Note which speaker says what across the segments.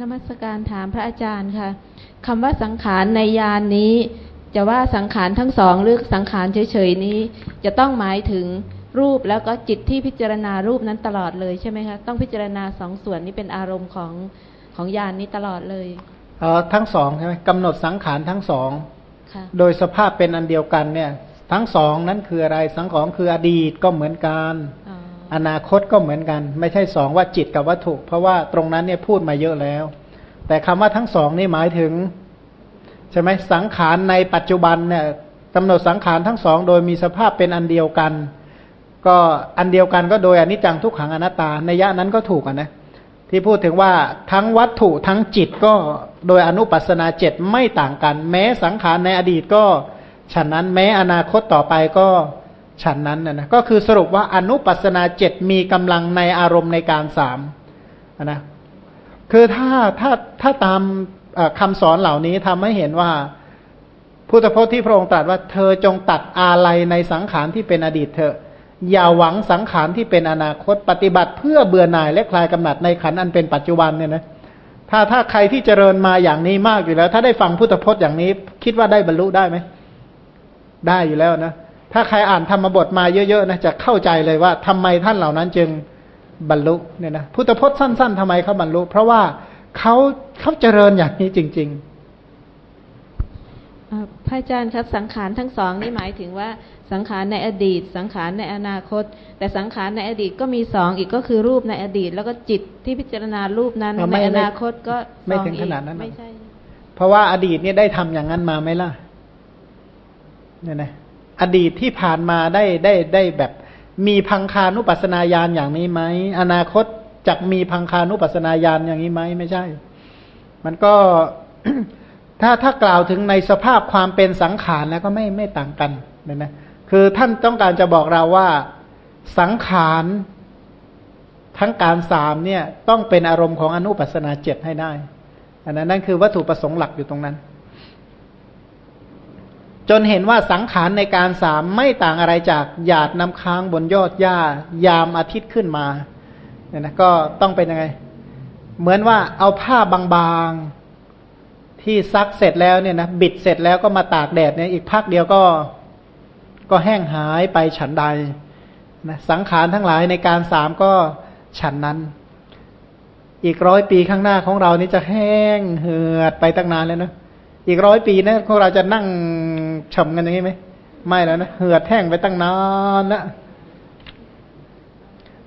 Speaker 1: นมัสการถามพระอาจารย์ค่ะคำว่าสังขารในยานนี้ จะว่าสังขารทั้งสองหรือสังขารเฉยๆนี้ จะต้องหมายถึงรูปแล้วก็จิตที่พิจารณารูปนั้นตลอดเลยใช่ไหมคะต้องพิจารณาสองส่วนนี้เป็นอารมณ์ของของยานนี้ตลอดเลย
Speaker 2: เออทั้งสองใช่ไหมกำหนดสังขารทั้งสอง
Speaker 1: ค่ะ
Speaker 2: โดยสภาพเป็นอันเดียวกันเนี่ย ทั้งสองนั้นคืออะไรสังขารคืออดีตก็เหมือนกัน
Speaker 1: อ๋ อ
Speaker 2: นาคตก็เหมือนกัน ไม่ใช่สองว่าจิตกับวัตถุ เพราะว่าตรงนั้นเนี่ยพูดมาเยอะแล้ว แต่คำว่าทั้งสองนี่หมายถึงใช่ไหมสังขารในปัจจุบันเนี่ยกำหนดสังขารทั้งสองโดยมีสภาพเป็นอันเดียวกัน ก็อันเดียวกันก็โดยอนิจจังทุกขังอนัตตาในยะนั้นก็ถูกนะที่พูดถึงว่าทั้งวัตถุทั้งจิตก็โดยอนุปัสนาเจ็ดไม่ต่างกัน แม้สังขารในอดีตก็ฉันนั้นแม้อนาคตต่อไปก็ ฉันนั้นนะนะก็คือสรุปว่าอนุปัสนาเจ็ดมีกำลังในอารมณ์ในการสามนะคือถ้าถ้าถ้าตามเอ่อคำสอนเหล่านี้ทำให้เห็นว่าพุทธพจน์ที่พระองค์ตรัสว่าเธอจงตัดอาลัยในสังขารที่เป็นอดีตเถอะอย่าหวังสังขารที่เป็นอนาคตปฏิบัติเพื่อเบื่อหน่ายและคลายกำหนัดในขันอันเป็นปัจจุบันเนี่ยนะถ้าถ้าใครที่เจริญมาอย่างนี้มากอยู่แล้ว ถ้าได้ฟังพุทธพจน์อย่างนี้ คิดว่าได้บรรลุได้ไหมได้อยู่แล้วนะ ถ้าใครอ่านธรรมบทมาเยอะๆนะจะเข้าใจเลยว่าทำไมท่านเหล่านั้นจึงบรรลุเนี่ยนะพุทธพจน์สั้น ๆทำไมเขาบรรลุ เพราะว่าเขาเขาเจริญอย่างนี้จริงๆ
Speaker 1: เอ่อพระอาจารย์ครับสังขารทั้งสองนี่หมายถึงว่าสังขารในอดีต สังขารในอนาคต แต่สังขารในอดีตก็มีสองอีกก็คือรูปในอดีต แล้วก็จิตที่พิจารณารูปนั้น
Speaker 2: เออไม่
Speaker 1: ใน
Speaker 2: ไม่
Speaker 1: อนาคตก็
Speaker 2: ไม่
Speaker 1: สอง
Speaker 2: ถึง
Speaker 1: อีก
Speaker 2: ขนาดนั้นหรอก
Speaker 1: ไม่ใช่
Speaker 2: เพราะว่าอดีตเนี่ยได้ทำอย่างนั้นมาไหมล่ะเนี่ยนะ อดีตที่ผ่านมาได้ได้ได้แบบมีพังคานุปัสสนาญาณอย่างนี้ไหมอนาคตจะมีพังคานุปัสสนาญาณอย่างนี้ไหมไม่ใช่ มันก็ถ้าถ้ากล่าวถึงในสภาพความเป็นสังขารแล้วก็ไม่ไม่ต่างกันเนี่ยนะคือท่านต้องการจะบอกเราว่าสังขารทั้งการสามเนี่ยต้องเป็นอารมณ์ของอนุปัสสนาเจ็ดให้ได้ อันนั้นนั่นคือวัตถุประสงค์หลักอยู่ตรงนั้น จนเห็นว่าสังขารในการสามไม่ต่างอะไรจากหยาดน้ำค้างบนยอดหญ้า ยามอาทิตย์ขึ้นมาเนี่ยนะก็ต้องเป็นยังไง เหมือนว่าเอาผ้าบางๆที่ซักเสร็จแล้วเนี่ยนะบิดเสร็จแล้วก็มาตากแดดเนี่ยอีกพักเดียวก็ก็แห้งหายไปฉันใดนะสังขารทั้งหลายในการสามก็ฉันนั้น อีกร้อยปีข้างหน้าของเรานี่จะแห้งเหือดไปตั้งนานแล้วนะ อีกร้อยปีนะพวกเราจะนั่งฉ่ำกันอย่างนี้ไหมไม่แล้วนะเหือดแห้งไปตั้งนานละ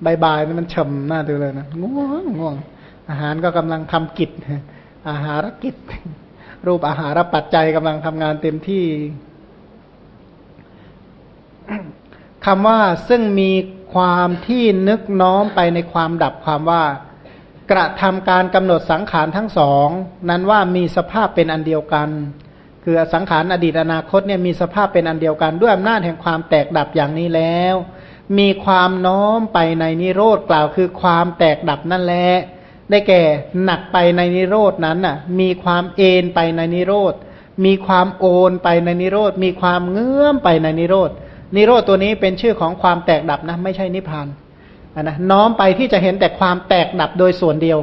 Speaker 2: บายบายนี่มันฉ่ำหน้าดูเลยนะง่วงง่วง อาหารก็กำลังทำกิจอาหารกิจ รูปอาหารปัจจัยกำลังทำงานเต็มที่คำว่าซึ่งมีความที่นึกน้อมไปในความดับความว่า กระทำการกำหนดสังขารทั้งสองนั้นว่ามีสภาพเป็นอันเดียวกัน คือสังขารอดีตอนาคตเนี่ยมีสภาพเป็นอันเดียวกัน ด้วยอำนาจแห่งความแตกดับอย่างนี้แล้ว มีความน้อมไปในนิโรธกล่าวคือความแตกดับนั่นแหละได้แก่หนักไปในนิโรดนั้นน่ะ มีความเอนไปในนิโรธมีความโอนไปในนิโรธมีความเงื่อมไปในนิโรธนิโรธตัวนี้เป็นชื่อของความแตกดับนะ ไม่ใช่นิพพาน นะน้อมไปที่จะเห็นแต่ความแตกดับโดยส่วนเดียว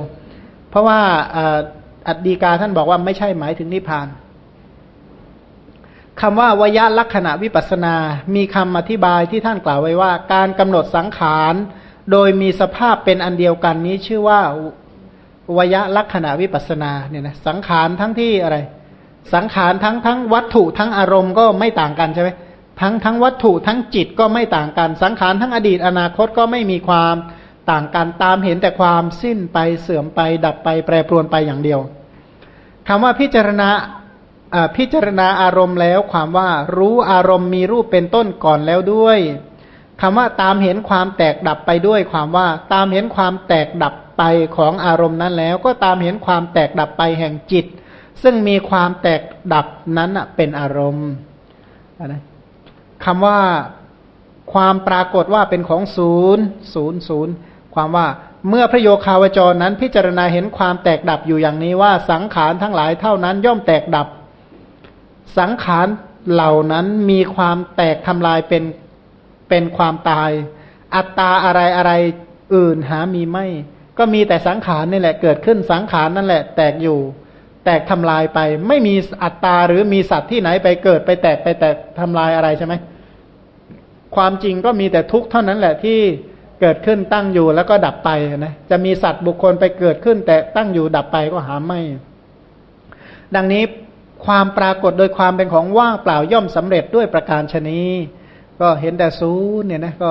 Speaker 2: เพราะว่าอัตดีกาท่านบอกว่าไม่ใช่หมายถึงนิพพานคำว่าวยลักษณะวิปัสนา มีคำอธิบายที่ท่านกล่าวไว้ว่า การกำหนดสังขาร โดยมีสภาพเป็นอันเดียวกันนี้ชื่อว่าวยลักษณะวิปัสนาเนี่ยนะสังขารทั้งที่อะไร สังขารทั้งทั้งวัตถุทั้งอารมณ์ก็ไม่ต่างกันใช่ไหม ทั้งทั้งวัตถุทั้งจิตก็ไม่ต่างกัน สังขารทั้งอดีตอนาคตก็ไม่มีความต่างกันตามเห็นแต่ความสิ้นไปเสื่อมไป ดับไปแปรปรวนไปอย่างเดียวคำว่าพิจารณาพิจารณาอารมณ์แล้วความว่ารู้อารมณ์มีรูปเป็นต้นก่อนแล้วด้วยคำว่าตามเห็นความแตกดับไปด้วยความว่าตามเห็นความแตกดับไปของอารมณ์นั้นแล้ว ก็ตามเห็นความแตกดับไปแห่งจิต ซึ่งมีความแตกดับนั้นเป็นอารมณ์นะ คำว่าความปรากฏว่าเป็นของศูนย์ศูนย์ศูนย์ความว่าเมื่อพระโยคาวจรนั้น พิจารณาเห็นความแตกดับอยู่อย่างนี้ว่าสังขารทั้งหลายเท่านั้นย่อมแตกดับ สังขารเหล่านั้นมีความแตกทำลายเป็นเป็นความตาย อัตตาอะไรอะไรอื่นหามีไม่ ก็มีแต่สังขารนี่แหละเกิดขึ้นสังขารนั่นแหละ แตกอยู่ แตกทำลายไป ไม่มีอัตตาหรือมีสัตว์ที่ไหนไปเกิดไปแตกไปแตกทำลายอะไรใช่ไหม ความจริงก็มีแต่ทุกข์เท่านั้นแหละที่เกิดขึ้นตั้งอยู่แล้วก็ดับไปนะ จะมีสัตว์บุคคลไปเกิดขึ้น แต่ตั้งอยู่ดับไปก็หาไม่ ดังนี้ความปรากฏโดยความเป็นของว่างเปล่าย่อมสำเร็จด้วยประการชนีก็เห็นแต่ศูนย์เนี่ยนะก็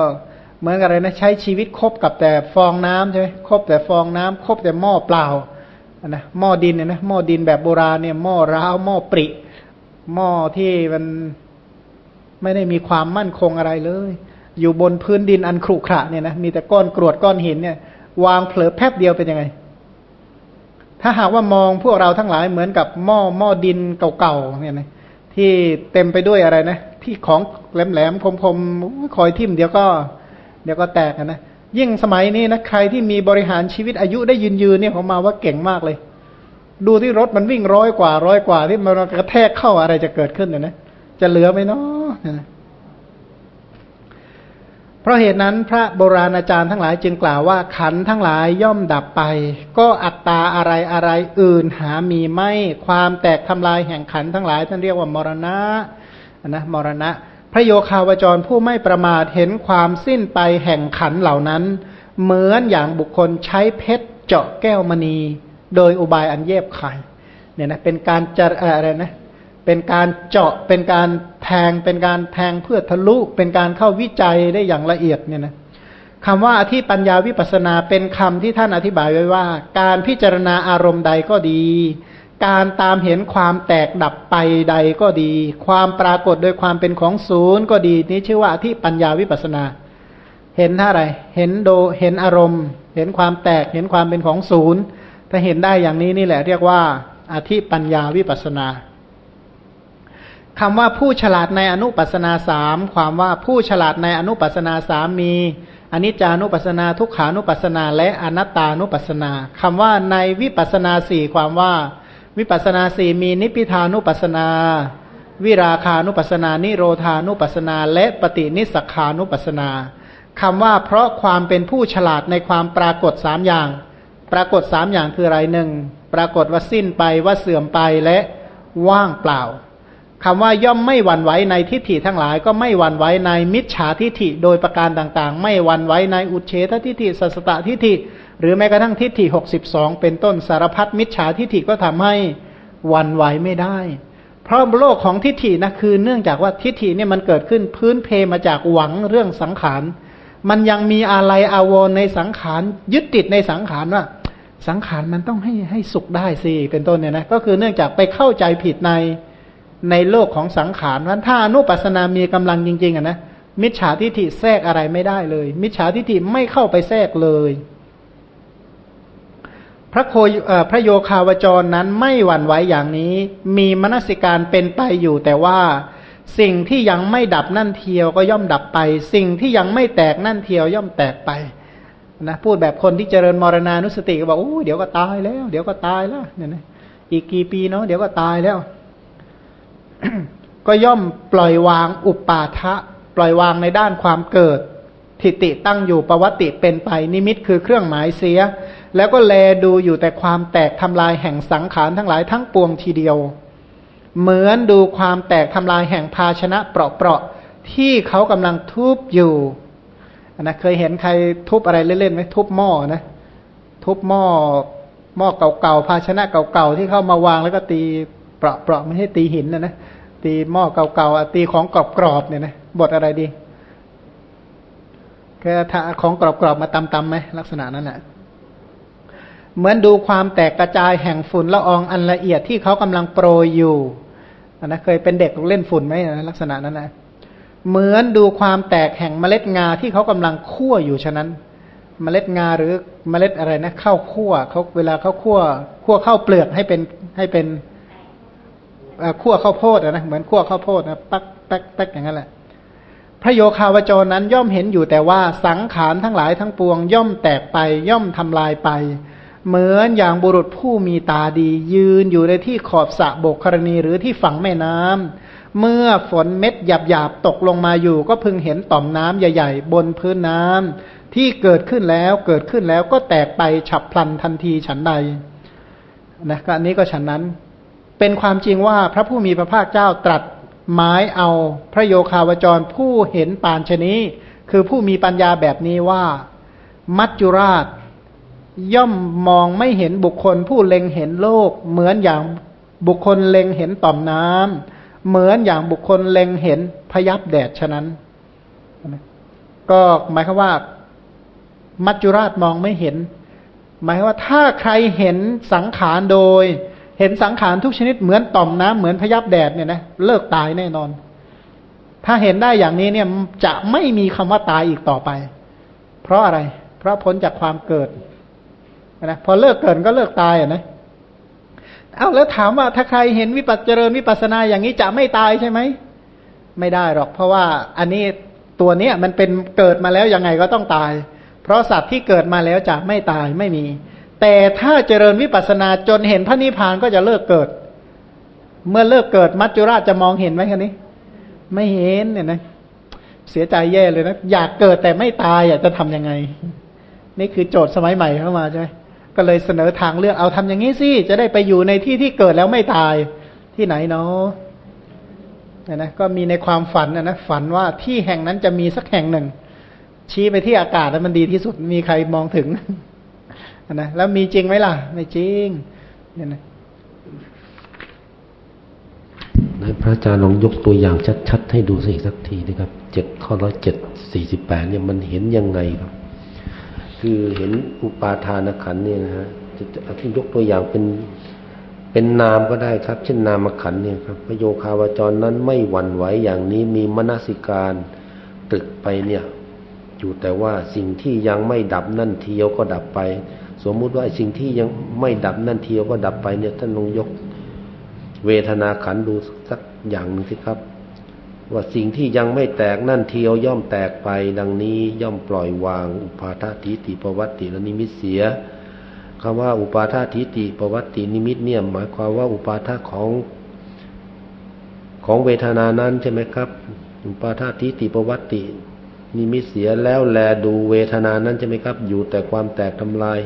Speaker 2: เหมือนกับอะไรนะใช้ชีวิตคบกับแต่ฟองน้ำใช่ไหมคบแต่ฟองน้ำคบแต่หม้อเปล่านะหม้อดินเนี่ยนะหม้อดินแบบโบราณเนี่ยหม้อร้าวหม้อปริหม้อที่มัน ไม่ได้มีความมั่นคงอะไรเลย อยู่บนพื้นดินอันขรุขระเนี่ยนะมีแต่ก้อนกรวดก้อนหินเนี่ย วางเผลอแป๊บเดียวเป็นยังไง ถ้าหากว่ามองพวกเราทั้งหลายเหมือนกับหม้อหม้อดินเก่าๆเนี่ยนะที่เต็มไปด้วยอะไรนะ ที่ของแหลมๆคมๆคอยทิ่มเดี๋ยวก็ เดี๋ยวก็แตกนะยิ่งสมัยนี้นะใครที่มีบริหารชีวิตอายุได้ยืนยืนเนี่ยผมมาว่าเก่งมากเลย ดูที่รถมันวิ่งร้อยกว่าร้อยกว่าที่มันกระแทกเข้าอะไรจะเกิดขึ้นเนี่ยนะจะเหลือไหมเนาะ เพราะเหตุนั้นพระโบราณอาจารย์ทั้งหลายจึงกล่าวว่าขันทั้งหลายย่อมดับไป ก็อัตตาอะไรอะไรอื่นหามีไม่ความแตกทำลายแห่งขันทั้งหลายท่านเรียกว่ามรณะนะมรณะ พระโยคาวจรผู้ไม่ประมาทเห็นความสิ้นไปแห่งขันเหล่านั้น เหมือนอย่างบุคคลใช้เพชรเจาะแก้วมณี โดยอุบายอันเย็บไข่เนี่ยนะเป็นการจะอะไรนะ เป็นการเจาะเป็นการแทงเป็นการแทงเพื่อทะลุ เป็นการเข้าวิจัยได้อย่างละเอียดเนี่ยนะคำว่าอธิปัญญาวิปัสนาเป็นคำที่ท่านอธิบายไว้ว่า การพิจารณาอารมณ์ใดก็ดี การตามเห็นความแตกดับไปใดก็ดี ความปรากฏโดยความเป็นของศูนย์ก็ดีนี้ชื่อว่าที่ปัญญาวิปัสนา เห็นท่าไร เห็นโดเห็นอารมณ์ เห็นความแตกเห็นความเป็นของศูนย์ถ้าเห็นได้อย่างนี้นี่แหละเรียกว่าอธิปัญญาวิปัสนา คำว่าผู้ฉลาดในอนุปัสนาสามความว่าผู้ฉลาดในอนุปัสนาสามมีอนิจจานุปัสนาทุกขานุปัสนา และอนัตตานุปัสนาคำว่าในวิปัสนาสี่ความว่า วิปัสนาสี่มีนิพิทานุปัสนา วิราคานุปัสนา นิโรธานุปัสนา และปฏินิสัขานุปัสนาคำว่าเพราะความเป็นผู้ฉลาดในความปรากฏสามอย่าง ปรากฏสามอย่างคืออะไรหนึ่งปรากฏว่าสิ้นไปว่าเสื่อมไปและว่างเปล่า คำว่าย่อมไม่หวั่นไหวในทิฏฐิทั้งหลาย ก็ไม่หวั่นไหวในมิจฉาทิฏฐิโดยประการต่างๆ ไม่หวั่นไหวในอุเฉททิฏฐิสัสตทิฏฐิ หรือแม้กระทั่งทิฏฐิหกสิบสองเป็นต้นสารพัดมิจฉาทิฏฐิก็ทำให้หวั่นไหวไม่ได้ เพราะโลกของทิฏฐินะคือเนื่องจากว่าทิฏฐิเนี่ยมันเกิดขึ้นพื้นเพมาจากหวังเรื่องสังขาร มันยังมีอะไรอาวรในสังขารยึดติดในสังขารว่า สังขารมันต้องให้ให้สุขได้สิเป็นต้นเนี่ยนะก็คือเนื่องจากไปเข้าใจผิดใน ในโลกของสังขารนั้นถ้าอนุปัสนามีกำลังจริงๆอะนะมิจฉาทิฏฐิแทรกอะไรไม่ได้เลย มิจฉาทิฏฐิไม่เข้าไปแทรกเลย พระโคพระโยคาวจรนั้นไม่หวั่นไหวอย่างนี้ มีมนสิการเป็นไปอยู่แต่ว่าสิ่งที่ยังไม่ดับนั่นเทียวก็ย่อมดับไป สิ่งที่ยังไม่แตกนั่นเทียวย่อมแตกไปนะพูดแบบคนที่เจริญมรณานุสติก็บอกโอ้เดี๋ยวก็ตายแล้ว เดี๋ยวก็ตายแล้วเนี่ยนะอีกกี่ปีเนาะเดี๋ยวก็ตายแล้ว ก็ย่อมปล่อยวางอุปปาทะ ปล่อยวางในด้านความเกิด ทิติตั้งอยู่ประวัติเป็นไปนิมิตคือเครื่องหมายเสีย แล้วก็แลดูอยู่แต่ความแตกทำลายแห่งสังขารทั้งหลายทั้งปวงทีเดียว เหมือนดูความแตกทำลายแห่งภาชนะเปราะๆที่เขากำลังทุบอยู่นะเคยเห็นใครทุบอะไรเล่นๆไหมทุบหม้อนะทุบหม้อหม้อเก่าๆภาชนะเก่าๆที่เข้ามาวางแล้วก็ตีเปราะๆไม่ใช่ตีหินนะนะ ตีหม้อเก่าๆตีของกรอบๆเนี่ยนะบทอะไรดีแค่ถ้าของกรอบๆมาตำๆไหมลักษณะนั้นแหละเหมือนดูความแตกกระจายแห่งฝุ่นละอองอันละเอียดที่เขากำลังโปรยอยู่นะเคยเป็นเด็กเล่นฝุ่นไหมลักษณะนั้นนะเหมือนดูความแตกแห่งเมล็ดงาที่เขากำลังคั่วอยู่ฉะนั้น เมล็ดงาหรือเมล็ดอะไรนะข้าวคั่วเขาเวลาเขาคั่วคั่วข้าวเปลือกให้เป็นให้เป็น คั่วข้าวโพดนะเหมือนคั่วข้าวโพดนะปักแปักแปักอย่างนั้นแหละ พระโยคาวจรนั้นย่อมเห็นอยู่แต่ว่าสังขารทั้งหลายทั้งปวง ย่อมแตกไปย่อมทำลายไป เหมือนอย่างบุรุษผู้มีตาดี ยืนอยู่ในที่ขอบสระโบกครณีหรือที่ฝั่งแม่น้ำเมื่อฝนเม็ดหยาบๆตกลงมาอยู่ ก็พึงเห็นต่อมน้ำใหญ่ ๆ บนพื้นน้ำที่เกิดขึ้นแล้วเกิดขึ้นแล้วก็แตกไปฉับพลันทันทีฉันใดนะก็อันนี้ก็ฉันนั้น เป็นความจริงว่าพระผู้มีพระภาคเจ้าตรัสหมายเอาพระโยคาวจรผู้เห็นปานชนี้ คือผู้มีปัญญาแบบนี้ว่า มัจจุราช ย่อมมองไม่เห็นบุคคลผู้เล็งเห็นโลก เหมือนอย่างบุคคลเล็งเห็นต่อมน้ำเหมือนอย่างบุคคลเล็งเห็นพยับแดดฉะนั้น ก็หมายความว่า มัจจุราชมองไม่เห็น หมายว่าถ้าใครเห็นสังขารโดย เห็นสังขารทุกชนิดเหมือนต่อมน้ำเหมือนพยับแดดเนี่ยนะเลิกตายแน่นอน ถ้าเห็นได้อย่างนี้เนี่ยจะไม่มีคำว่าตายอีกต่อไป เพราะอะไร เพราะพ้นจากความเกิดนะพอเลิกเกิดก็เลิกตายอะนะเอาแล้วถามว่าถ้าใครเห็นวิปัสเจริญวิปัสนาอย่างนี้จะไม่ตายใช่ไหมไม่ได้หรอก เพราะว่าอันนี้ตัวเนี้ยมันเป็นเกิดมาแล้วยังไงก็ต้องตาย เพราะสัตว์ที่เกิดมาแล้วจะไม่ตายไม่มี แต่ถ้าเจริญวิปัสนาจนเห็นพระนิพพานก็จะเลิกเกิด เมื่อเลิกเกิดมัจจุราชจะมองเห็นไหมคันนี้ ไม่เห็นเนี่ยนะ เสียใจแย่เลยนะ อยากเกิดแต่ไม่ตายอยากจะทํำยังไง นี่คือโจทย์สมัยใหม่เข้ามาใช่ไหมก็เลยเสนอทางเลือกเอาทำอย่างนี้สิจะได้ไปอยู่ในที่ที่เกิดแล้วไม่ตายที่ไหนเนาะนะนะก็มีในความฝันนะนะฝันว่าที่แห่งนั้นจะมีสักแห่งหนึ่ง ชี้ไปที่อากาศแล้วมันดีที่สุดมีใครมองถึง นะแล้วมีจริงไหมล่ะ ไม่จริงเนี่ยนะ
Speaker 3: พระอาจารย์ลองยกตัวอย่างชัดๆให้ดูสิสักทีนะครับเจ็ดข้อร้อยเจ็ดสี่สิบแปดเนี่ยมันเห็นยังไงครับ คือเห็นอุปาทานขันเนี่ยนะฮะจะที่ยกตัวอย่างเป็นเป็นนามก็ได้ครับ เช่นนามขันเนี่ยครับพระโยคาวจรนั้นไม่หวั่นไหวอย่างนี้มีมนสิการตรึกไปเนี่ย อยู่แต่ว่าสิ่งที่ยังไม่ดับนั่นเทียวก็ดับไป สมมุติว่าสิ่งที่ยังไม่ดับนั่นเทียวก็ดับไปเนี่ยท่านลงยกเวทนาขันดูสักอย่างหนึ่งสิครับ ว่าสิ่งที่ยังไม่แตกนั่นเทียวย่อมแตกไป ดังนี้ย่อมปล่อยวาง อุปาททิฏฐิปวัตติและนิมิตเสียคำว่าอุปาททิฏฐิปวัตตินิมิตเนี่ยหมายความว่าอุปาทาของของเวทนานั้นใช่ไหมครับ อุปาททิฏฐิปวัตตินิมิตเสียแล้วแลดูเวทนานั้นใช่ไหมครับ อยู่แต่ความแตกทำลาย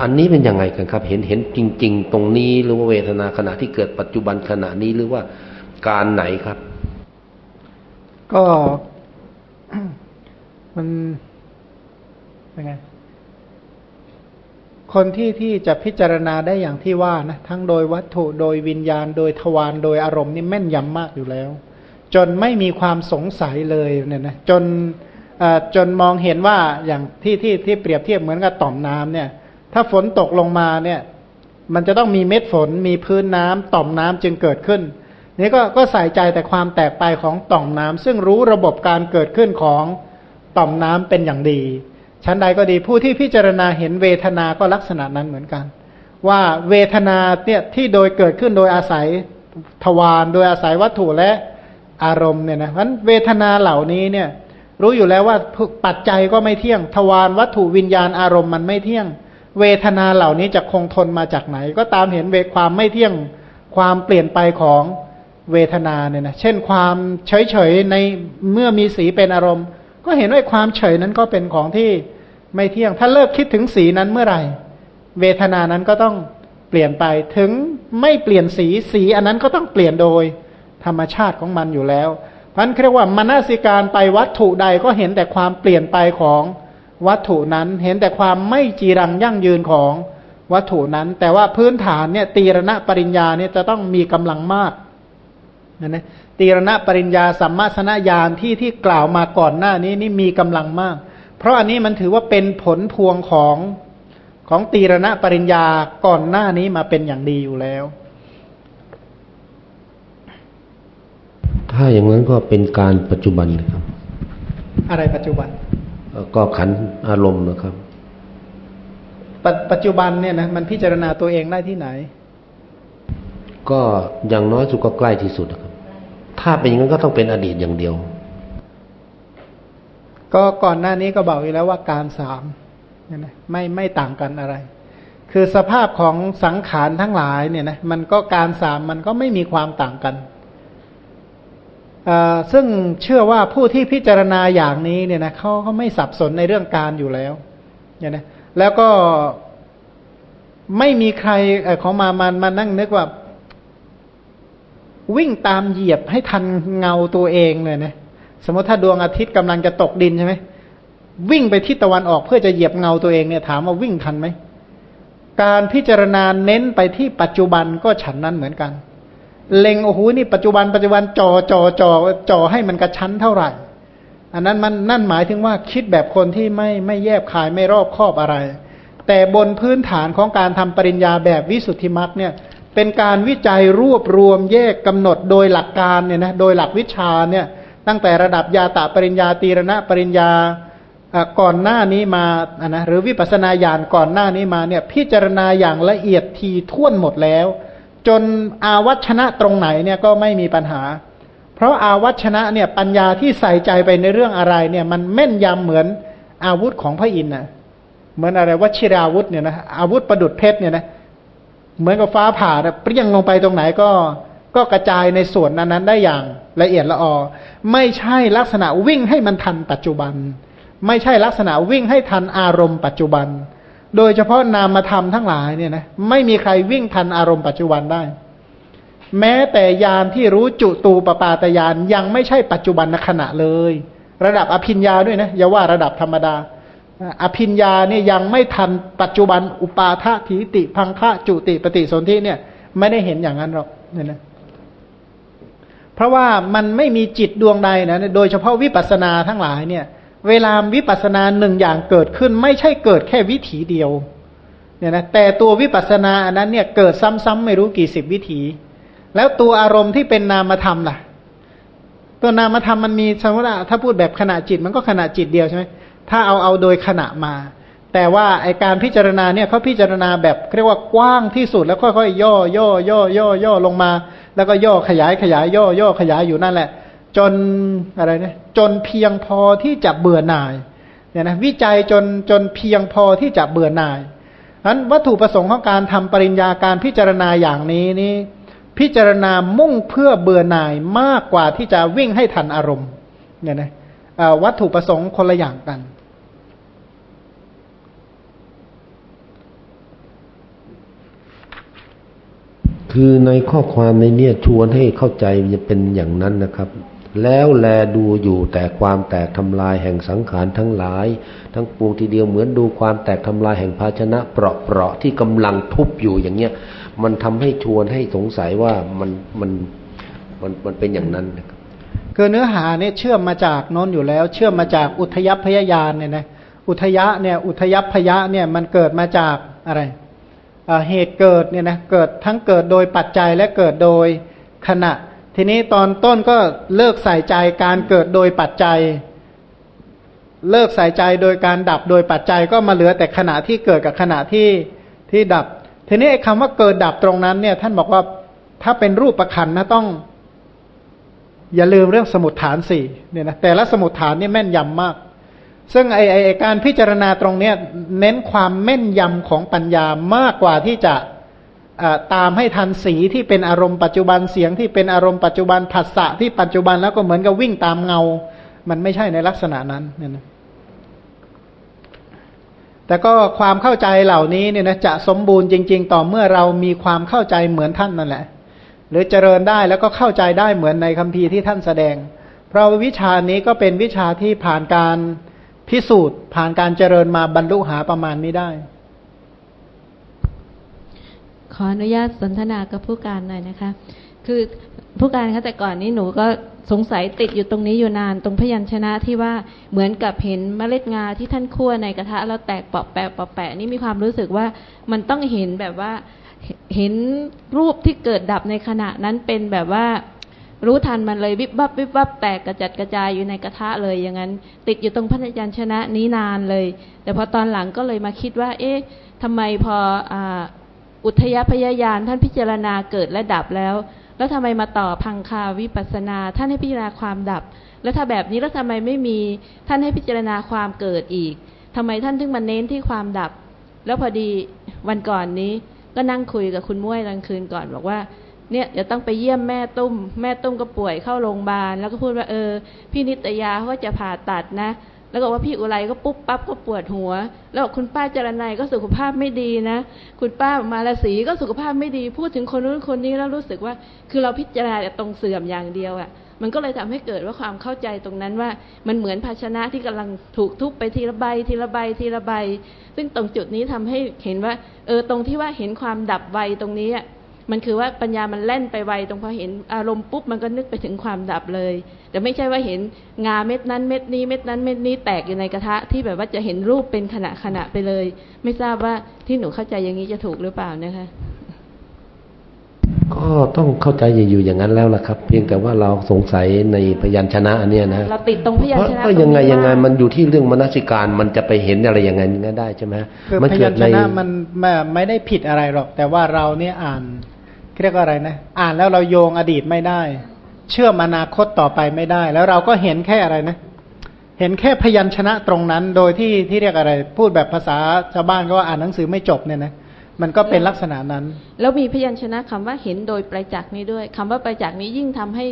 Speaker 3: อันนี้เป็นยังไงกันครับ เห็นเห็นจริง ๆ ตรงนี้หรือว่าเวทนาขณะที่เกิดปัจจุบันขณะนี้หรือว่าการไหนครับ
Speaker 2: ก็มันเป็นไงคนที่ที่จะพิจารณาได้อย่างที่ว่านะทั้งโดยวัตถุโดยวิญญาณ โดยทวารโดยอารมณ์นี่แม่นยำมากอยู่แล้ว จนไม่มีความสงสัยเลยเนี่ยนะจนจนมองเห็นว่าอย่างที่ที่ที่เปรียบเทียบเหมือนกับต่อมน้ำเนี่ย ถ้าฝนตกลงมาเนี่ย มันจะต้องมีเม็ดฝน มีพื้นน้ำต่อมน้ำจึงเกิดขึ้น นี่ก็ก็ใส่ใจแต่ความแตกไปของต่อมน้ำซึ่งรู้ระบบการเกิดขึ้นของต่อมน้ำเป็นอย่างดี ชั้นใดก็ดีผู้ที่พิจารณาเห็นเวทนาก็ลักษณะนั้นเหมือนกัน ว่าเวทนาเนี่ยที่โดยเกิดขึ้นโดยอาศัยทวารโดยอาศัยวัตถุและอารมณ์เนี่ยนะเพราะเวทนาเหล่านี้เนี่ยรู้อยู่แล้วว่าปัจจัยก็ไม่เที่ยง ทวารวัตถุวิญญาณอารมณ์มันไม่เที่ยง เวทนาเหล่านี้จะคงทนมาจากไหน ก็ตามเห็นเวความไม่เที่ยงความเปลี่ยนไปของเวทนาเนี่ยนะเช่นความเฉยเฉยในเมื่อมีสีเป็นอารมณ์ ก็เห็นว่าความเฉยนั้นก็เป็นของที่ไม่เที่ยง ถ้าเลิกคิดถึงสีนั้นเมื่อไหร่ เวทนานั้นก็ต้องเปลี่ยนไปถึงไม่เปลี่ยนสีสีอันนั้นก็ต้องเปลี่ยนโดยธรรมชาติของมันอยู่แล้วพันเรียกว่ามนสิการไปวัตถุใดก็เห็นแต่ความเปลี่ยนไปของ วัตถุนั้นเห็นแต่ความไม่จีรังยั่งยืนของวัตถุนั้น แต่ว่าพื้นฐานเนี่ยตีรณะปริญญาเนี่ยจะต้องมีกำลังมากนะนะตีรณะปริญญาสัมมาสนญาณที่ที่กล่าวมาก่อนหน้านี้นี่มีกำลังมาก เพราะอันนี้มันถือว่าเป็นผลพวงของของตีรณะปริญญาก่อนหน้านี้มาเป็นอย่างดีอยู่แล้ว
Speaker 3: ถ้าอย่างนั้นก็เป็นการปัจจุบันนะครับ
Speaker 2: อะไรปัจจุบัน
Speaker 3: ก็ขันอารมณ์นะครับ
Speaker 2: ปัจจุบันเนี่ยนะมันพิจารณาตัวเองได้ที่ไหน
Speaker 3: ก็อย่างน้อยสุดก็ใกล้ที่สุดครับ ถ้าเป็นอย่างนั้นก็ต้องเป็นอดีตอย่างเดียว
Speaker 2: ก็ก่อนหน้านี้ก็บอกอีกแล้วว่าการสามเนี่ยนะไม่ไม่ต่างกันอะไร คือสภาพของสังขารทั้งหลายเนี่ยนะมันก็การสามมันก็ไม่มีความต่างกัน ซึ่งเชื่อว่าผู้ที่พิจารณาอย่างนี้เนี่ยนะเขาเขาไม่สับสนในเรื่องการอยู่แล้วเนี่ยนะแล้วก็ไม่มีใครเขามามันมานั่งนึกว่า วิ่งตามเหยียบให้ทันเงาตัวเองเลยนะสมมติถ้าดวงอาทิตย์กำลังจะตกดินใช่ไหมวิ่งไปทิศตะวันออกเพื่อจะเหยียบเงาตัวเองเนี่ยถามว่าวิ่งทันไหมการพิจารณาเน้นไปที่ปัจจุบันก็ฉันนั้นเหมือนกัน เล็งโอ้โหนี่ปัจจุบันปัจจุบันจอจอจอจอให้มันกระชั้นเท่าไหร่ อันนั้นมันนั่นหมายถึงว่าคิดแบบคนที่ไม่ไม่แยบคายไม่รอบคอบอะไร แต่บนพื้นฐานของการทำปริญญาแบบวิสุทธิมรรคเนี่ยเป็นการวิจัยรวบรวมแยกกำหนดโดยหลักการเนี่ยนะโดยหลักวิชาเนี่ยตั้งแต่ระดับยาตาปริญญาตีรณะปริญญาก่อนหน้านี้มาอ่นะหรือวิปัสนาญาณก่อนหน้านี้มาเนี่ยพิจารณาอย่างละเอียดทีท่วนหมดแล้ว จนอาวัชนะตรงไหนเนี่ยก็ไม่มีปัญหา เพราะอาวัชนะเนี่ยปัญญาที่ใส่ใจไปในเรื่องอะไรเนี่ยมันแม่นยำเหมือนอาวุธของพระอินทร์นะเหมือนอะไรวชิราวุธเนี่ยนะอาวุธประดุดเพชรเนี่ยนะเหมือนกับฟ้าผ่าเปรี้ยงลงไปตรงไหนก็ก็กระจายในส่วนนั้นๆ ได้อย่างละเอียดละออ ไม่ใช่ลักษณะวิ่งให้มันทันปัจจุบัน ไม่ใช่ลักษณะวิ่งให้ทันอารมณ์ปัจจุบัน โดยเฉพาะนามธรรมทั้งหลายเนี่ยนะไม่มีใครวิ่งทันอารมณ์ปัจจุบันได้ แม้แต่ยานที่รู้จุตูปปาตยานยังไม่ใช่ปัจจุบันขณะเลย ระดับอภิญญาด้วยนะอย่าว่าระดับธรรมดา อภิญญาเนี่ยยังไม่ทันปัจจุบันอุปาทะถีติพังคะจุติปฏิสนธิเนี่ย ไม่ได้เห็นอย่างนั้นหรอกเนี่ยนะเพราะว่ามันไม่มีจิตดวงใดนะโดยเฉพาะวิปัสสนาทั้งหลายเนี่ย เวลาวิปัสสนาหนึ่งอย่างเกิดขึ้น ไม่ใช่เกิดแค่วิถีเดียวเนี่ยนะแต่ตัววิปัสสนาอันนั้นเนี่ยเกิดซ้ำๆไม่รู้กี่สิบวิถี แล้วตัวอารมณ์ที่เป็นนามธรรมล่ะ ตัวนามธรรมมันมีสมมติถ้าพูดแบบขณะจิตมันก็ขณะจิตเดียวใช่ไหมถ้าเอาเอาโดยขณะมา แต่ว่าไอการพิจารณาเนี่ยเขาพิจารณาแบบเรียกว่ากว้างที่สุดแล้วค่อยๆย่อย่อย่อย่อย่อลงมา แล้วก็ย่อขยายขยายย่อย่อขยายอยู่นั่นแหละ จนอะไรเนี่ยจนเพียงพอที่จะเบื่อหน่ายเนี่ยนะวิจัยจนจนเพียงพอที่จะเบื่อหน่ายนั้นวัตถุประสงค์ของการทำปริญญาการพิจารณาอย่างนี้นี่พิจารณามุ่งเพื่อเบื่อหน่ายมากกว่าที่จะวิ่งให้ทันอารมณ์เนี่ยนะวัตถุประสงค์คนละอย่างกัน
Speaker 3: คือในข้อความในเนี่ยชวนให้เข้าใจจะเป็นอย่างนั้นนะครับ แล้วแลดูอยู่แต่ความแตกทำลายแห่งสังขารทั้งหลาย ทั้งปวงทีเดียวเหมือนดูความแตกทำลายแห่งภาชนะเปราะๆที่กำลังทุบอยู่อย่างเงี้ย มันทำให้ชวนให้สงสัยว่ามันมันมันมันเป็นอย่างนั้นนะครับ
Speaker 2: คือเนื้อหาเนี่ยเชื่อมมาจากนนอยู่แล้ว เชื่อมมาจากอุทยพยายานเนี่ยนะอุทยะเนี่ยอุทยพยะเนี่ยมันเกิดมาจากอะไรเหตุเกิดเนี่ยนะเกิดทั้งเกิดโดยปัจจัยและเกิดโดยขณะ ทีนี้ตอนต้นก็เลิกใส่ใจการเกิดโดยปัจจัย เลิกใส่ใจโดยการดับโดยปัจจัยก็มาเหลือแต่ขณะที่เกิดกับขณะที่ที่ดับ ทีนี้ไอ้คำว่าเกิดดับตรงนั้นเนี่ย ท่านบอกว่าถ้าเป็นรูปประคันนะต้อง อย่าลืมเรื่องสมุดฐานสี่เนี่ยนะแต่ละสมุดฐานนี่แม่นยำมาก ซึ่งไอไอการพิจารณาตรงเนี้ยเน้นความแม่นยำของปัญญามากกว่าที่จะ ตามให้ทันสีที่เป็นอารมณ์ปัจจุบันเสียงที่เป็นอารมณ์ปัจจุบันผัสสะที่ปัจจุบันแล้วก็เหมือนกับวิ่งตามเงา มันไม่ใช่ในลักษณะนั้นเนี่ยนะแต่ก็ความเข้าใจเหล่านี้เนี่ยนะจะสมบูรณ์จริง ๆ ต่อเมื่อเรามีความเข้าใจเหมือนท่านนั่นแหละ หรือเจริญได้แล้วก็เข้าใจได้เหมือนในคัมภีร์ที่ท่านแสดง เพราะวิชานี้ก็เป็นวิชาที่ผ่านการพิสูจน์ ผ่านการเจริญมาบรรลุหาประมาณนี้ได้
Speaker 1: ขออนุญาตสนทนากับผู้การหน่อยนะคะ คือผู้การคะแต่ก่อนนี้หนูก็สงสัยติดอยู่ตรงนี้อยู่นานตรงพยัญชนะที่ว่าเหมือนกับเห็นเมล็ดงาที่ท่านคั่วในกระทะแล้วแตกเปาะแปะเปาะแปะนี่มีความรู้สึกว่ามันต้องเห็นแบบว่าเห็นรูปที่เกิดดับในขณะนั้นเป็นแบบว่ารู้ทันมันเลยวิบวับวิบวับแตกกระจัดกระจายอยู่ในกระทะเลยอย่างนั้น ติดอยู่ตรงพยัญชนะนี้นานเลย แต่พอตอนหลังก็เลยมาคิดว่า เอ๊ะทำไมพออ่า อุทยพยายานท่านพิจารณาเกิดและดับแล้ว แล้วทำไมมาต่อพังคาวิปัสนา ท่านให้พิจารณาความดับ แล้วถ้าแบบนี้แล้วทำไมไม่มีท่านให้พิจารณาความเกิดอีกทำไมท่านถึงมาเน้นที่ความดับ แล้วพอดีวันก่อนนี้ก็นั่งคุยกับคุณม้วยกลางคืนก่อนบอกว่าเนี่ยจะต้องไปเยี่ยมแม่ตุ้ม แม่ตุ้มก็ป่วยเข้าโรงพยาบาลแล้วก็พูดว่าเออ พี่นิตยาเขาก็จะผ่าตัดนะ แล้วก็ว่าพี่อุไรก็ปุ๊บปั๊บก็ปวดหัว แล้วคุณป้าจรนัยก็สุขภาพไม่ดีนะ คุณป้ามาลสีก็สุขภาพไม่ดี พูดถึงคนนู้นคนนี้แล้วรู้สึกว่า คือเราพิจารณาแต่ตรงเสื่อมอย่างเดียวอะ่ะ มันก็เลยทำให้เกิดว่าความเข้าใจตรงนั้นว่า มันเหมือนภาชนะที่กำลังถูกทุบไปทีละใบทีละใบทีละใบ ซึ่งตรงจุดนี้ทำให้เห็นว่า เออตรงที่ว่าเห็นความดับไวตรงนี้อะ มันคือว่าปัญญามันแล่นไปไวตรงพอเห็นอารมณ์ปุ๊บมันก็นึกไปถึงความดับเลย แต่ไม่ใช่ว่าเห็นงาเม็ดนั้นเม็ดนี้เม็ดนั้นเม็ดนี้แตกอยู่ในกระทะที่แบบว่าจะเห็นรูปเป็นขณะขณะไปเลย ไม่ทราบว่าที่หนูเข้าใจอย่างนี้จะถูกหรือเปล่านะคะ
Speaker 3: ก็ต้องเข้าใจอยู่อย่างนั้นแล้วล่ะครับ เพียงแต่ว่าเราสงสัยในพยัญชนะอันเนี้ยนะ
Speaker 1: เราติดตรงพยัญชนะ
Speaker 3: เพราะยังไง
Speaker 1: ตร
Speaker 3: ยังไง
Speaker 1: ว่า
Speaker 3: มันอยู่ที่เรื่องมนสิการมันจะไปเห็นอะไรยังไงก็ได้ใช่ไหม
Speaker 2: คือ
Speaker 3: มัน
Speaker 2: พ
Speaker 3: เกิ
Speaker 2: ยั
Speaker 3: ด
Speaker 2: ญ
Speaker 3: ใน
Speaker 2: ชนะมันไม่ไม่ได้ผิดอะไรหรอก แต่ว่าเราเนี่ยอ่าน เรียกว่าอะไรนะ อ่านแล้วเราโยงอดีตไม่ได้ เชื่อมอนาคตต่อไปไม่ได้ แล้วเราก็เห็นแค่อะไรนะ เห็นแค่พยัญชนะตรงนั้น โดยที่ที่เรียกอะไร พูดแบบภาษาชาวบ้านก็ว่าอ่านหนังสือไม่จบเนี่ยนะมันก็เป็นลักษณะนั้น
Speaker 1: แล้วมีพยัญชนะคำว่าเห็นโดยประจักษ์นี้ด้วยคำว่าประจักษ์นี้ยิ่งทำให้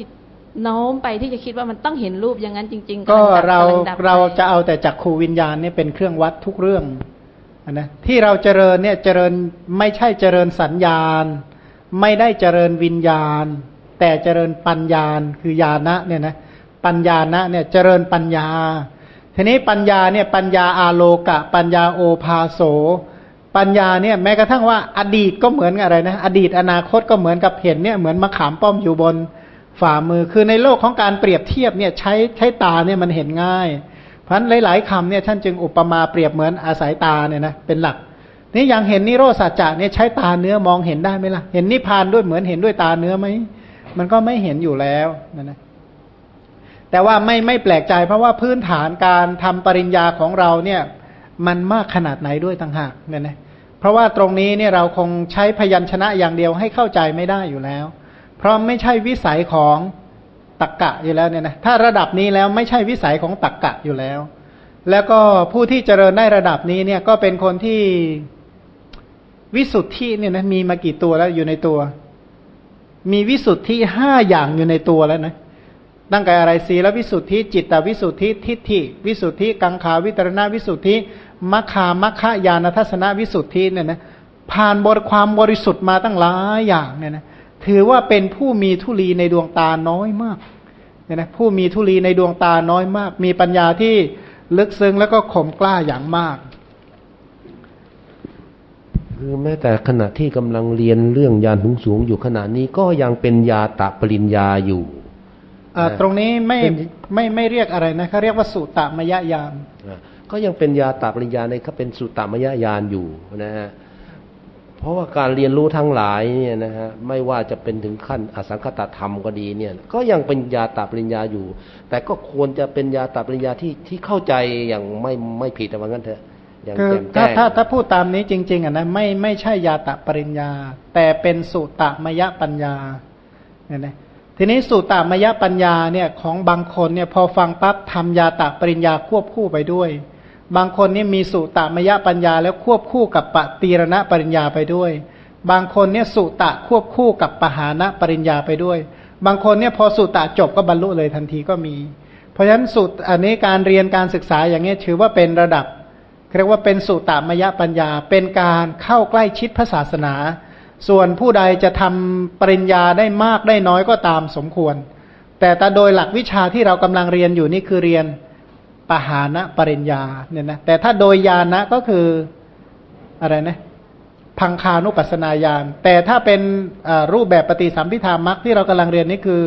Speaker 1: โน้มไปที่จะคิดว่ามันต้องเห็นรูปอย่างนั้นจริง ๆ
Speaker 2: ก็ำ
Speaker 1: ลังดับ
Speaker 2: เรา
Speaker 1: กำลังดับไป
Speaker 2: เราจะเอาแต่จักขูวิญญาณเนี่ยเป็นเครื่องวัดทุกเรื่องนะที่เราเจริญเนี่ยเจริญไม่ใช่เจริญสัญญาณ ไม่ได้เจริญวิญญาณ แต่เจริญปัญญาคือญาณะเนี่ยนะปัญญาณะเนี่ยเจริญปัญญา ทีนี้ปัญญาเนี่ยปัญญาอาโลกะ ปัญญาโอภาโส ปัญญาเนี่ยแม้กระทั่งว่าอดีตก็เหมือนอะไรนะอดีตอนาคตก็เหมือนกับเห็นเนี่ยเหมือนมะขามป้อมอยู่บนฝ่ามือคือในโลกของการเปรียบเทียบเนี่ยใช้ใช้ตาเนี่ยมันเห็นง่าย เพราะฉะนั้นหลาย ๆคำเนี่ยท่านจึงอุปมาเปรียบเหมือนอาศัยตาเนี่ยนะเป็นหลัก นี่อย่างเห็นนิโรธสัจจะเนี่ยใช้ตาเนื้อมองเห็นได้ไหมล่ะ เห็นนิพพานด้วยเหมือนเห็นด้วยตาเนื้อไหมมันก็ไม่เห็นอยู่แล้วนะนะแต่ว่าไม่ไม่แปลกใจเพราะว่าพื้นฐานการทำปริญญาของเราเนี่ย มันมากขนาดไหนด้วยต่างหากเนี่ยนะเพราะว่าตรงนี้เนี่ยเราคงใช้พยัญชนะอย่างเดียวให้เข้าใจไม่ได้อยู่แล้ว เพราะไม่ใช่วิสัยของตักกะอยู่แล้วเนี่ยนะถ้าระดับนี้แล้วไม่ใช่วิสัยของตักกะอยู่แล้ว แล้วก็ผู้ที่เจริญได้ระดับนี้เนี่ยก็เป็นคนที่ วิสุทธิเนี่ยนะมีมากี่ตัวแล้วอยู่ในตัว มีวิสุทธิห้าอย่างอยู่ในตัวแล้วนะตั้งแต่อะไรสีแล้ววิสุทธิ จิตตวิสุทธิ ทิฏฐิ วิสุทธิ กังขาวิตรณวิสุทธิมัคคามัคคายานทัศนวิสุทธิเนี่ยนะผ่านบทความบริสุทธิ์มาตั้งหลายอย่างเนี่ยนะถือว่าเป็นผู้มีทุลีในดวงตาน้อยมากเนี่ยนะผู้มีทุลีในดวงตาน้อยมาก มีปัญญาที่ลึกซึ้งแล้วก็ข่มกล้าอย่างมาก
Speaker 3: คือแม้แต่ขณะที่กำลังเรียนเรื่องยานสูงสูงๆอยู่ขณะนี้ก็ยังเป็นยาตะปริญญาอยู่
Speaker 2: อ่า
Speaker 3: นะ
Speaker 2: ตรงนี้ไม่
Speaker 3: เป็น
Speaker 2: ไม่ไม่เรียกอะไรนะเขาเรียกว่าสุตตมยญาณ
Speaker 3: อะก็ยังเป็นยาตะปริญญาในเขาเป็นสุตตมยญาณอยู่นะฮะเพราะว่าการเรียนรู้ทั้งหลายเนี่ยนะฮะไม่ว่าจะเป็นถึงขั้นอสังคตธรรมก็ดีเนี่ย ก็ยังเป็นยาตะปริญญาอยู่ แต่ก็ควรจะเป็นยาตะปริญญาที่ที่เข้าใจอย่างไม่ไม่ผิดแต่ว่างั้นเถอะอย่าง
Speaker 2: คือ
Speaker 3: แจ่ม
Speaker 2: ถ้า
Speaker 3: แจ้ง
Speaker 2: ถ้าถ้าพูดตามนี้จริง ๆอะนะไม่ไม่ใช่ยาตะปริญญา แต่เป็นสุตมยปัญญาเนี่ยนะทีนี้สุตมยปัญญาเนี่ยของบางคนเนี่ยพอฟังปั๊บทำยาตะปริญญาควบคู่ไปด้วย บางคนเนี่ยมีสุตมยปัญญาแล้วควบคู่กับปตีรณปริญญาไปด้วย บางคนเนี่ยสุตะควบคู่กับปหานะปริญญาไปด้วย บางคนเนี่ยพอสุตะจบก็บรรลุเลยทันทีก็มี เพราะฉะนั้นสุตอันนี้การเรียนการศึกษาอย่างนี้ถือว่าเป็นระดับ เรียกว่าเป็นสุตามยปัญญา เป็นการเข้าใกล้ชิดพระศาสนา ส่วนผู้ใดจะทำปริญญาได้มากได้น้อยก็ตามสมควร แต่แต่โดยหลักวิชาที่เรากำลังเรียนอยู่นี่คือเรียนปหานะปริญญาเนี่ยนะแต่ถ้าโดยญาณะก็คืออะไรนะพังคานุปัสนาญาณแต่ถ้าเป็นรูปแบบปฏิสัมพิธามักที่เรากำลังเรียนนี่คือ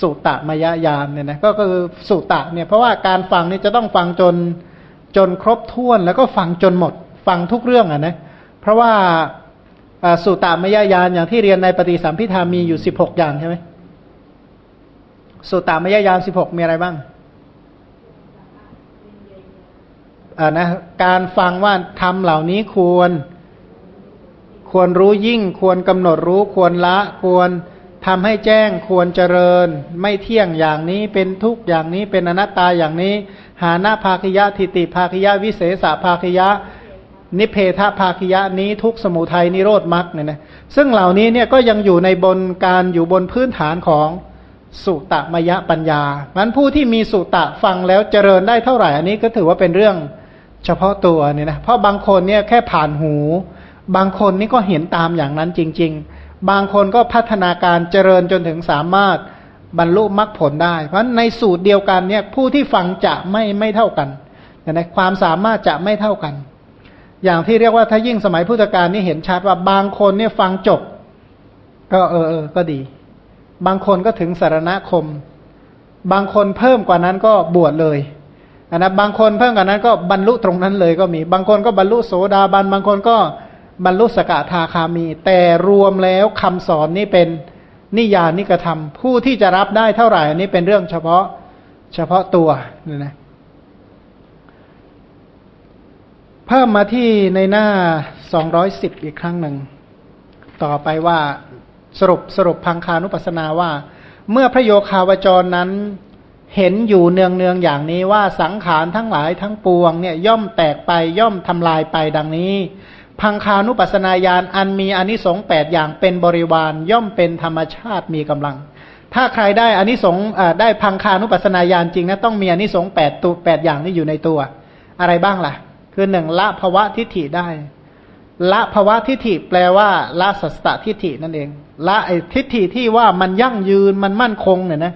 Speaker 2: สุตตมยญาณเนี่ยนะก็คือสุตะเนี่ยเพราะว่าการฟังนี่จะต้องฟังจน จนครบถ้วนแล้วก็ฟังจนหมด ฟังทุกเรื่องอะนะ เพราะว่าสุตตามยญาณอย่างที่เรียนในปฏิสัมพิธามีอยู่สิบหกอย่างใช่ไหมสุตตามยญาณสิบหกมีอะไรบ้างอ่านะการฟังว่าทำเหล่านี้ควร ควรรู้ยิ่ง ควรกำหนดรู้ควรละ ควรทำให้แจ้งควรเจริญ ไม่เที่ยงอย่างนี้เป็นทุกข์อย่างนี้เป็นอนัตตาอย่างนี้ หานาภาคยะทิติภาคยะวิเศษภาคยะ นิเพทภาคยะนี้ทุกสมุทัยนิโรธมรรคเนี่ยนะซึ่งเหล่านี้เนี่ยก็ยังอยู่ในบนการอยู่บนพื้นฐานของสุตมยปัญญามันผู้ที่มีสุตะฟังแล้วเจริญได้เท่าไหร่อันนี้ก็ถือว่าเป็นเรื่องเฉพาะตัวเนี่ยนะเพราะบางคนเนี่ยแค่ผ่านหู บางคนนี่ก็เห็นตามอย่างนั้นจริง ๆ บางคนก็พัฒนาการเจริญจนถึงสามารถ บรรลุมรรคผลได้ เพราะในสูตรเดียวกันเนี่ยผู้ที่ฟังจะไม่ไม่เท่ากันนะความสามารถจะไม่เท่ากัน อย่างที่เรียกว่าถ้ายิ่งสมัยพุทธกาลนี่เห็นชัดว่าบางคนเนี่ยฟังจบ ก็เออเออก็ดี บางคนก็ถึงสารณคม บางคนเพิ่มกว่านั้นก็บวชเลยนนะบางคนเพิ่มกว่านั้นก็บรรลุตรงนั้นเลยก็มี บางคนก็บรรลุโสดาบัน บางคนก็บรรลุสกทาคามี แต่รวมแล้วคำสอนนี่เป็น นิยานิกระทำผู้ที่จะรับได้เท่าไหร่อันนี้เป็นเรื่องเฉพาะเฉพาะตัวนี่นะเพิ่มมาที่ในหน้าสองร้อยสิบอีกครั้งหนึ่ง ต่อไปว่าสรุปสรุปพังคานุปัสนาว่า เมื่อพระโยคาวจรนั้นเห็นอยู่เนืองเนืองอย่างนี้ว่าสังขารทั้งหลายทั้งปวงเนี่ยย่อมแตกไปย่อมทำลายไปดังนี้ พังคานุปัสนาญาณอันมีอนิสงส์แปดอย่างเป็นบริวารย่อมเป็นธรรมชาติมีกำลัง ถ้าใครได้อนิสงส์ได้พังคานุปัสนาญาณจริงนะต้องมีอนิสงส์แปดตัวแปดอย่างนี้อยู่ในตัว อะไรบ้างล่ะ คือหนึ่งละภวะทิฏฐิได้ ละภวะทิฏฐิแปลว่า ละสัสตทิฏฐินั่นเอง ละไอ้ทิฏฐิที่ว่ามันยั่งยืนมันมั่นคงเนี่ยนะ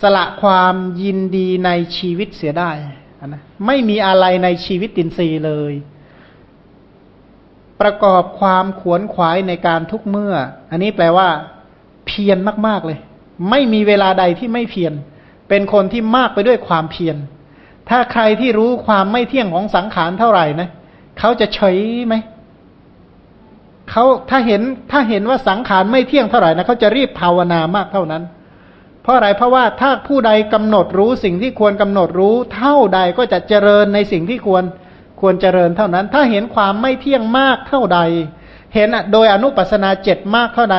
Speaker 2: สละความยินดีในชีวิตเสียได้นะไม่มีอะไรในชีวิตตินซีเลย ประกอบความขวนขวายในการทุกเมื่อ อันนี้แปลว่า เพียรมาก ๆเลย ไม่มีเวลาใดที่ไม่เพียรเป็นคนที่มากไปด้วยความเพียรถ้าใครที่รู้ความไม่เที่ยงของสังขารเท่าไหร่นะเขาจะเฉยไหมเขาถ้าเห็นถ้าเห็นว่าสังขารไม่เที่ยงเท่าไหร่นะเขาจะรีบภาวนามากเท่านั้น เพราะอะไรเพราะว่าถ้าผู้ใดกำหนดรู้สิ่งที่ควรกำหนดรู้ เท่าใดก็จะเจริญในสิ่งที่ควร ควรเจริญเท่านั้น ถ้าเห็นความไม่เที่ยงมากเท่าใด เห็นโดยอนุปัสนาเจ็ดมากเท่าใด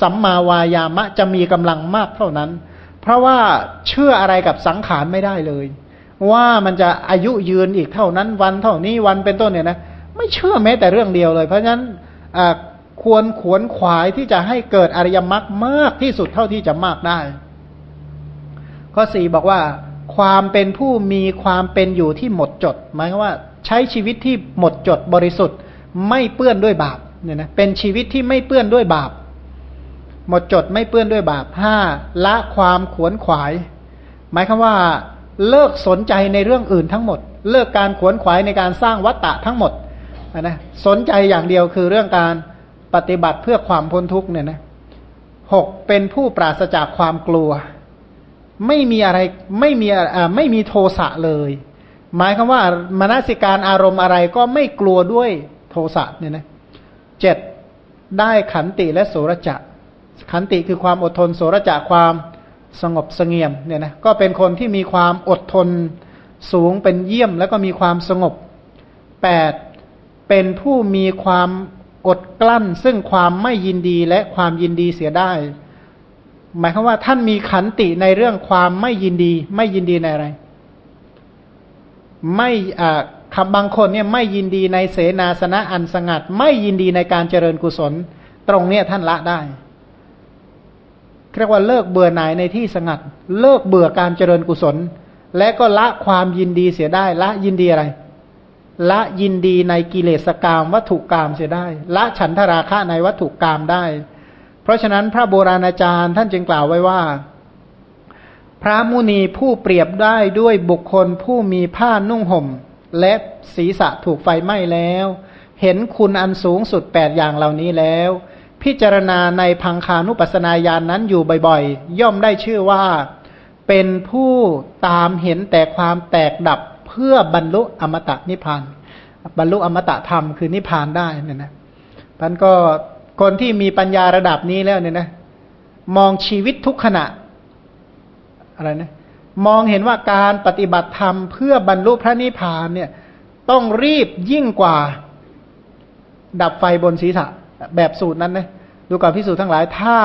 Speaker 2: สัมมาวายามะจะมีกำลังมากเท่านั้น เพราะว่าเชื่ออะไรกับสังขารไม่ได้เลย ว่ามันจะอายุยืนอีกเท่านั้นวันเท่านี้วันเป็นต้นเนี่ยนะไม่เชื่อแม้แต่เรื่องเดียวเลย เพราะฉะนั้นควรขวนขวายที่จะให้เกิดอริยมรรคมากที่สุดเท่าที่จะมากได้ ข้อสี่บอกว่า ความเป็นผู้มีความเป็นอยู่ที่หมดจดหมายว่า ใช้ชีวิตที่หมดจดบริสุทธิ์ ไม่เปื้อนด้วยบาปเนี่ยนะเป็นชีวิตที่ไม่เปื้อนด้วยบาป หมดจดไม่เปื้อนด้วยบาปห้าละความขวนขวาย หมายคือว่าเลิกสนใจในเรื่องอื่นทั้งหมด เลิกการขวนขวายในการสร้างวัตตะทั้งหมดนะสนใจอย่างเดียวคือเรื่องการปฏิบัติเพื่อความพ้นทุกข์เนี่ยนะหกเป็นผู้ปราศจากความกลัว ไม่มีอะไรไม่มีอ่าไม่มีโทสะเลย หมายคือว่ามนสิการอารมณ์อะไรก็ไม่กลัวด้วยโทสะเนี่ยนะเจ็ดได้ขันติและโสรจะ ขันติคือความอดทนโสรจะความสงบสงเงียมเนี่ยนะก็เป็นคนที่มีความอดทนสูงเป็นเยี่ยมแล้วก็มีความสงบแปดเป็นผู้มีความอดกลั้น ซึ่งความไม่ยินดีและความยินดีเสียได้ หมายความว่าท่านมีขันติในเรื่องความไม่ยินดี ไม่ยินดีในอะไร ไม่คำบางคนเนี่ยไม่ยินดีในเสนาสนะอันสงัด ไม่ยินดีในการเจริญกุศล ตรงเนี้ยท่านละได้เรียกว่าเลิกเบื่อหน่ายในที่สงัด เลิกเบื่อการเจริญกุศล และก็ละความยินดีเสียได้ ละยินดีอะไร ละยินดีในกิเลสกรรมวัตถุกรรมเสียได้ ละฉันทราคะในวัตถุกรรมได้ เพราะฉะนั้นพระโบราณอาจารย์ท่านจึงกล่าวไว้ว่า พระมุนีผู้เปรียบได้ด้วยบุคคลผู้มีผ้านุ่งห่ม และศีรษะถูกไฟไหม้แล้ว เห็นคุณอันสูงสุดแปดอย่างเหล่านี้แล้ว พิจารณาในพังคานุปัสนาญาณนนั้นอยู่บ่อยๆ ย่อมได้ชื่อว่า เป็นผู้ตามเห็นแต่ความแตกดับเพื่อบรรลุอมตะนิพพานบรรลุอมตะธรรมคือนิพพานได้เนี่ยนะท่านก็คนที่มีปัญญาระดับนี้แล้วเนี่ยนะ มองชีวิตทุกขณะ อะไรนะมองเห็นว่าการปฏิบัติธรรมเพื่อบรรลุพระนิพพานเนี่ย ต้องรีบยิ่งกว่า ดับไฟบนศีรษะ แบบสูตรนั้นนะดูกับพิสูจน์ทั้งหลายถ้า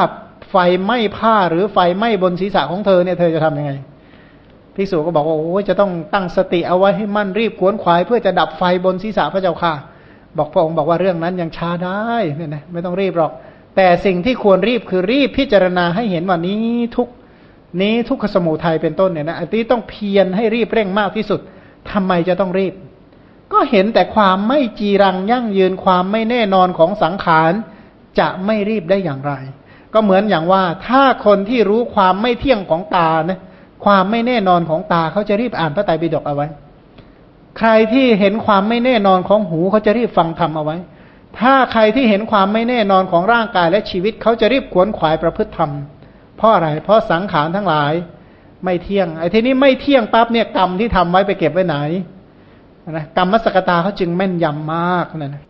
Speaker 2: ไฟไหม้ผ้าหรือไฟไหม้บนศีรษะของเธอเนี่ยเธอจะทํำยังไงพิสูจก็บอกว่าโอ้จะต้องตั้งสติเอาไว้ให้มั่นรีบขวนขวาย เพื่อจะดับไฟบนศีรษะพระเจ้าค่ะ บอกพระองค์บอกว่าเรื่องนั้นยังช้าได้เนี่ยนะไม่ต้องรีบหรอก แต่สิ่งที่ควรรีบคือรีบพิจารณาให้เห็นว่านี้ทุก นี้ทุกขสมุทัยเป็นต้นเนี่ยนะอันนี้ต้องเพียรให้รีบเร่งมากที่สุดทำไมจะต้องรีบ ก็เห็นแต่ความไม่จีรังยั่งยืนความไม่แน่นอนของสังขารจะไม่รีบได้อย่างไร ก็เหมือนอย่างว่าถ้าคนที่รู้ความไม่เที่ยงของตานะความไม่แน่นอนของตาเขาจะรีบอ่านพระไตรปิฎกเอาไว้ ใครที่เห็นความไม่แน่นอนของหูเขาจะรีบฟังธรรมเอาไว้ ถ้าใครที่เห็นความไม่แน่นอนของร่างกายและชีวิตเขาจะรีบขวนขวายประพฤติธรรมเพราะอะไร เพราะสังขารทั้งหลายไม่เที่ยง ไอ้ทีนี้ไม่เที่ยงปั๊บเนี่ยกรรมที่ทำไว้ไปเก็บไว้ไหนนะกรรมมสกตาเขาจึงแม่นยำมากนั่นนะ